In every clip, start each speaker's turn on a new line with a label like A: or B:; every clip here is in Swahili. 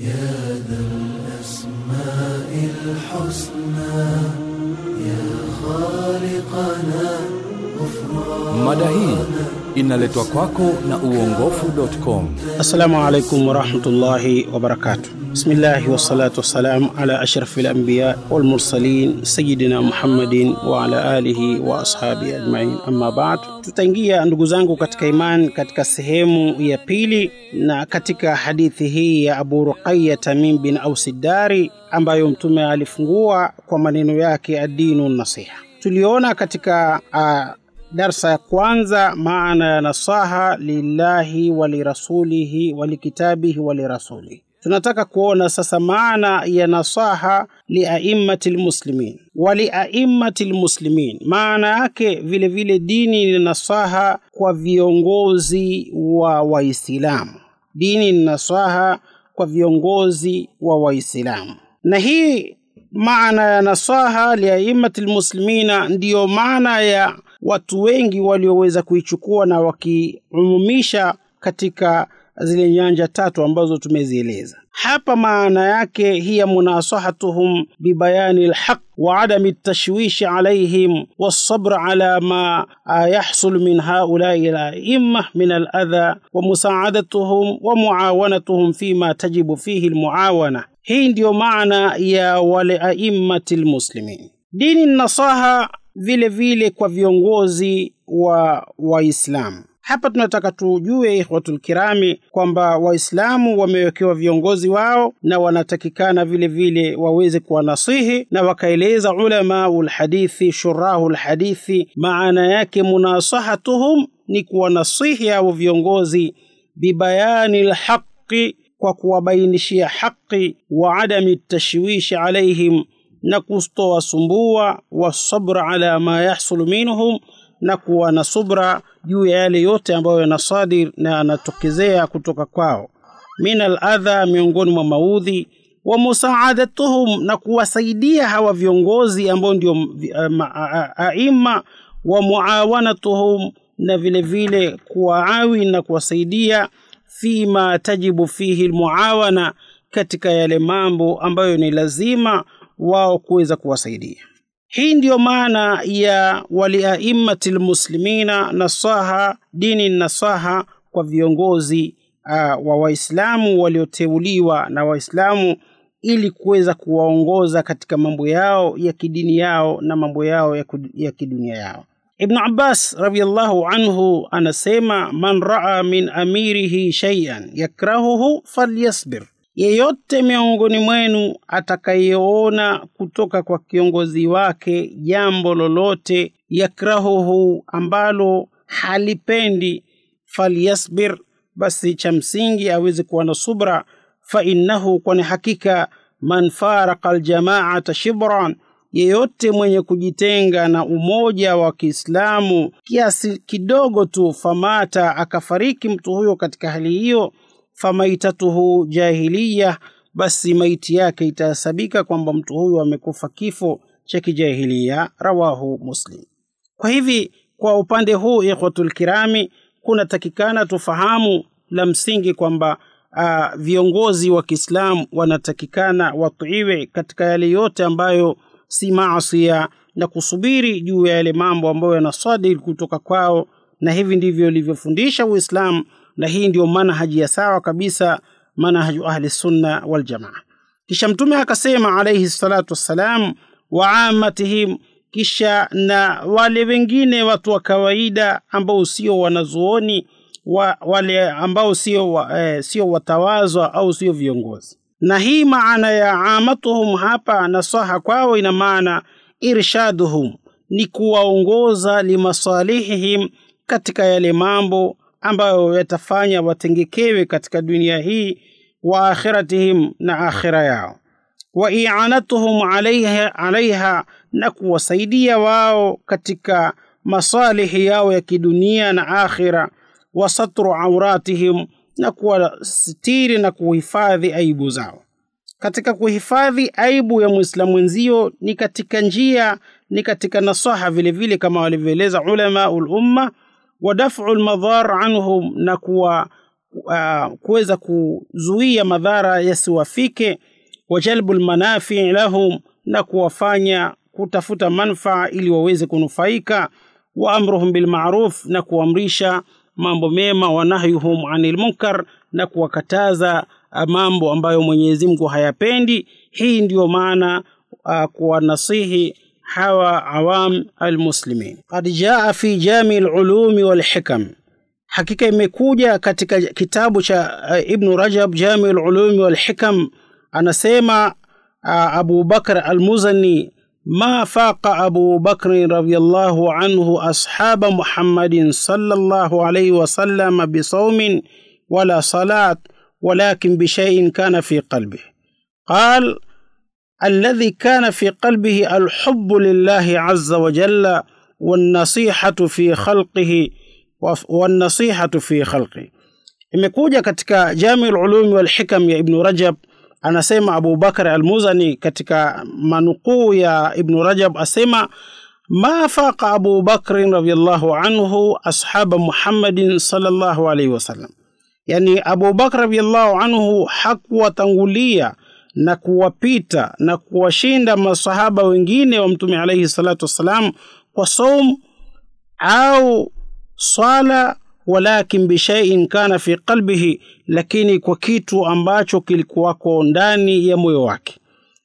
A: يا ذا الأسماء الحسنى يا خالقنا
B: Mada hii inaletwa kwako na uongofu.com.
C: Assalamu alaikum warahmatullahi wabarakatuh. Bismillahi wassalatu wassalamu ala ashrafi alambiya walmursalin sayidina Muhammadin wa ala alihi wa ashabihi ajmain, amma baad. Tutaingia ndugu zangu katika iman katika sehemu ya pili na katika hadithi hii ya Abu ruqaya Tamim bin ausidari ambayo Mtume alifungua kwa maneno yake adinu nasiha. Tuliona katika uh, darsa ya kwanza maana ya nasaha lillahi walirasulihi walikitabihi walirasulihi. Tunataka kuona sasa maana ya nasaha liaimmati lmuslimin waliaimmati lmuslimin, maana yake vile vile dini ni nasaha kwa viongozi wa Waislamu. Dini ni nasaha kwa viongozi wa Waislamu, na hii maana ya nasaha liaimmati lmuslimina ndiyo maana ya watu wengi walioweza kuichukua na wakiumumisha katika zile nyanja tatu ambazo tumezieleza hapa. Maana yake hiya munasahatuhum bibayani lhaq wa adami tashwishi alaihim walsabr ala ma yahsul min haulai laima min aladha wa musaadatuhum wa muawanatuhum fima tajibu fihi lmuawana. Hii ndiyo maana ya wale aimmati lmuslimin. Dini nasaha vile vile kwa viongozi wa Waislamu. Hapa tunataka tujue ikhwatul kirami kwamba Waislamu wamewekewa viongozi wao na wanatakikana vile vile waweze kuwanasihi, na wakaeleza ulamau lhadithi, shurahu lhadithi, maana yake munasahatuhum ni kuwanasihi hao viongozi bibayani lhaqi, kwa kuwabainishia haqi, wa adami tashwishi alaihim na kustowasumbua, wasabra ala ma yahsulu minhum, na kuwa na subra juu ya yale yote ambayo yanasadir na yanatokezea kutoka kwao, min aladha, miongoni mwa maudhi, wa musaadatuhum, na kuwasaidia hawa viongozi ambao ndio aima, wa muawanatuhum, na vile vile kuwaawi na kuwasaidia fima tajibu fihi lmuawana, katika yale mambo ambayo ni lazima wao kuweza kuwasaidia. Hii ndiyo maana ya waliaimmati lmuslimina nasaha, dini nasaha kwa viongozi uh, wa Waislamu walioteuliwa na Waislamu ili kuweza kuwaongoza katika mambo yao ya kidini yao na mambo yao ya, kidunia yao. Ibnu Abbas radhiyallahu anhu anasema, man raa min amirihi shay'an yakrahuhu falyasbir yeyote miongoni mwenu atakayeona kutoka kwa kiongozi wake jambo lolote, yakrahuhu, ambalo halipendi, falyasbir, basi cha msingi aweze kuwa na subra. Fa innahu, kwani hakika, man faraka aljamaata shibran, yeyote mwenye kujitenga na umoja wa Kiislamu kiasi kidogo tu, famata, akafariki mtu huyo katika hali hiyo famaitatuhu jahiliya, basi maiti yake itahesabika kwamba mtu huyu amekufa kifo cha kijahiliya. Rawahu Muslim. Kwa hivi kwa upande huu, ikhwatul kirami, kunatakikana tufahamu la msingi kwamba uh, viongozi wa Kiislamu wanatakikana watiiwe katika yale yote ambayo si maasia na kusubiri juu ya yale mambo ambayo yanasadiri kutoka kwao, na hivi ndivyo ilivyofundisha Uislamu na hii ndio manhaji ya sawa kabisa, manhaju ahli sunna wal jamaa. Kisha Mtume akasema alaihi salatu wassalam, wa amatihim, kisha na wale wengine watu wa kawaida ambao sio wanazuoni wa, wale ambao sio wa, eh, sio watawazwa au sio viongozi. Na hii maana ya amatuhum hapa nasaha kwao ina maana irshaduhum, ni kuwaongoza limasalihihim, katika yale mambo ambayo yatafanya watengekewe katika dunia hii, wa akhiratihim, na akhira yao, wa i'anatuhum alaiha, alaiha, na kuwasaidia wao katika masalihi yao ya kidunia na akhira, wa satru auratihim, na kuwasitiri na kuhifadhi aibu zao. Katika kuhifadhi aibu ya mwislamu mwenzio ni katika njia, ni katika nasaha vile vile, kama walivyoeleza ulama ul umma wa daf'u lmadhar anhum, na kuwa uh, kuweza kuzuia madhara yasiwafike wa jalbu lmanafi lahum na kuwafanya kutafuta manfaa ili waweze kunufaika wa amruhum bilmaruf na kuamrisha mambo mema wa nahyuhum anil munkar na kuwakataza mambo ambayo Mwenyezi Mungu hayapendi. Hii ndiyo maana uh, kuwanasihi حوى عوام المسلمين. قد جاء في جامع العلوم والحكم. حقيقة imekuja katika kitabu cha ibn rajab jami العلوم والحكم. أنا سيما آه، أبو بكر المزني. ما فاق أبو بكر رضي الله عنه أصحاب محمد صلى الله عليه وسلم بصوم ولا صلاة ولكن بشيء كان في قلبه. قال الذي كان في قلبه الحب لله عز وجل والنصيحة في خلقه والنصيحة في خلقه imekuja katika jami ulumi walhikam ya ibnu rajab anasema Abu Bakar al-Muzani katika manukuu ya Ibn Rajab asema ma faqa Abu Bakr radhiyallahu anhu ashaba Muhammadin sallallahu alaihi wasallam, yani Abu Bakr radhiyallahu anhu hakuwatangulia na kuwapita na kuwashinda masahaba wengine wa Mtume alaihi salatu wassalam kwa saum au swala walakin bishaiin kana fi qalbihi, lakini kwa kitu ambacho kilikuwako ndani ya moyo wake.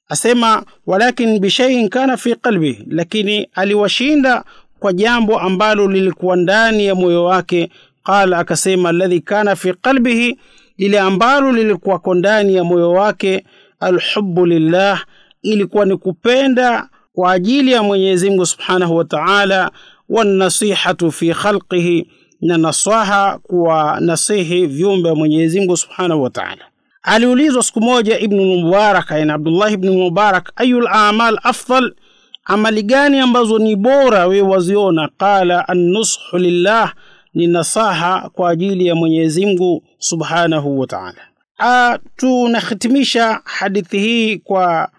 C: Asema walakin bishaiin kana fi qalbihi, lakini aliwashinda kwa jambo ambalo lilikuwa ndani ya moyo wake. Qala, akasema alladhi kana fi qalbihi, lile ambalo lilikuwako ndani ya moyo wake, alhubbu lillah, ilikuwa ni kupenda kwa ajili ya Mwenyezi Mungu subhanahu wa ta'ala, wanasihatu fi khalqihi na nasaha kuwa nasihi viumbe wa Mwenyezi Mungu Subhanahu wa Ta'ala. Aliulizwa siku moja Ibnu Mubarak, yani Abdullah ibn Mubarak, ayul a'mal afdal, amali gani ambazo ni bora wewe waziona? Qala an-nushu lillah, ni nasaha kwa ajili ya Mwenyezi Mungu Subhanahu wa Ta'ala. Tunahitimisha hadithi hii kwa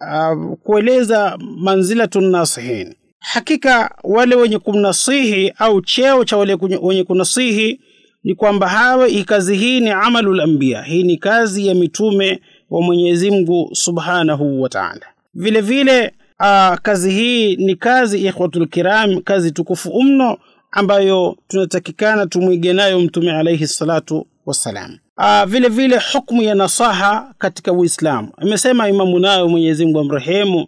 C: uh, kueleza manzilatu nasihin Hakika wale wenye kumnasihi au cheo cha wale wenye kunasihi ni kwamba hawe kazi hii ni amalul anbiya, hii ni kazi ya mitume wa Mwenyezi Mungu Subhanahu wa Ta'ala. Vile vile uh, kazi hii ni kazi ikhwatul kiram, kazi tukufu mno ambayo tunatakikana tumwige nayo mtume alayhi salatu wassalam. Uh, vile vile hukumu ya nasaha katika Uislamu. Amesema imamu nayo Mwenyezi Mungu amrehemu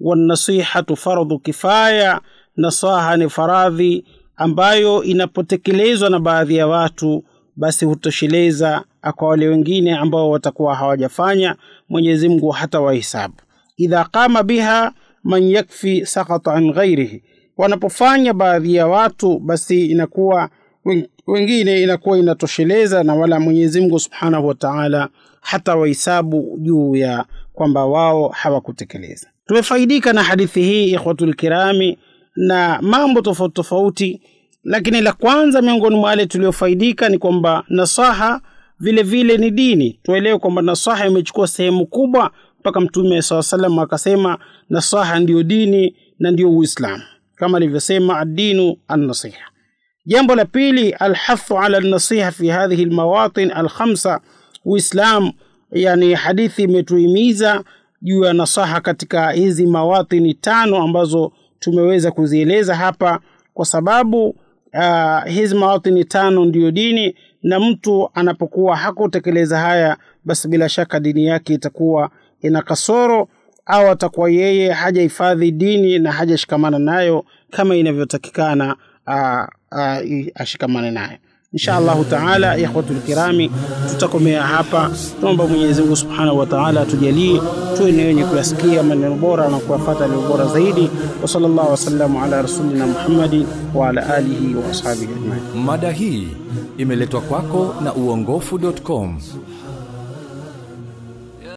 C: wanasihatu fardhu kifaya, nasaha ni faradhi ambayo inapotekelezwa na baadhi ya watu basi hutosheleza kwa wale wengine ambao watakuwa hawajafanya, Mwenyezi Mungu hata wahesabu. Idha qama biha man yakfi sakata an ghairihi, wanapofanya baadhi ya watu basi inakuwa wengine inakuwa inatosheleza na wala Mwenyezi Mungu Subhanahu wataala hata wahisabu juu ya kwamba wao hawakutekeleza. Tumefaidika na hadithi hii ikhwatul kirami na mambo tofauti tofauti, lakini la kwanza miongoni mwa wale tuliofaidika ni kwamba nasaha vile vile ni dini. Tuelewe kwamba nasaha imechukua sehemu kubwa mpaka Mtume saa salam akasema nasaha ndiyo dini na ndiyo Uislamu, kama alivyosema ad-dinu an-nasiha. Jambo la pili, alhathu ala nasiha fi hadhihi lmawatin alkhamsa. uislam yani hadithi imetuhimiza juu ya nasaha katika hizi mawatini tano ambazo tumeweza kuzieleza hapa, kwa sababu uh, hizi mawatini tano ndiyo dini, na mtu anapokuwa hakutekeleza haya, basi bila shaka dini yake itakuwa ina kasoro au atakuwa yeye hajahifadhi dini na hajashikamana nayo kama inavyotakikana uh, ashikamane naye Insha Allahu taala, ikhwatul kirami, tutakomea hapa. Tuomba Mwenyezi Mungu subhanahu wa taala atujalie tuwe ni wenye kuyasikia maneno bora na kuwafata ni bora zaidi. Wa sallallahu wasallam ala rasulina Muhammadin wa ala alihi wa ashabihi ajmain.
B: Mada hii imeletwa kwako na uongofu.com.